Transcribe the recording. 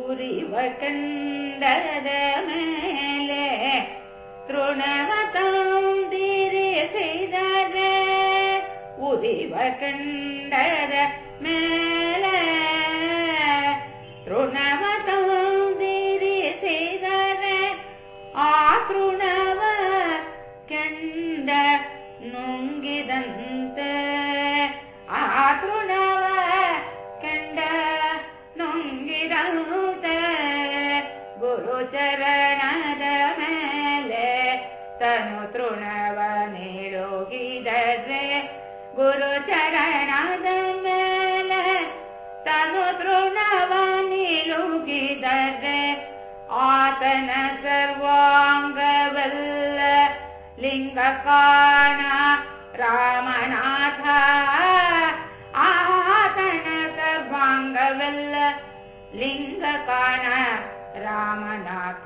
ಉರಿವ ಕಂಡದ ಮೇಲೆ ತೃಣವ ತಂದಿರಿಸಿದರೆ ಉರಿವ ಕಂಡದ ಮೇಲೆ ತೃಣವ ತಂದಿರಿಸಿದರೆ ಆ ತೃಣವ ಚರಣದ ಮೇಲೆ ತನು ತೃಣವ ನಿಳುಗಿದರೆ ಗುರು ಚರಣದ ಮೇಲೆ ತನು ತೃಣವ ನಿಲುಗಿದರೆ ಆತನ ಸರ್ವಾಂಗವಲ್ಲ ಲಿಂಗ ಕಾಣ ರಾಮನಾಥ ಆತನ ಸರ್ವಾಂಗವಲ್ಲ ಲಿಂಗ रामनाथ।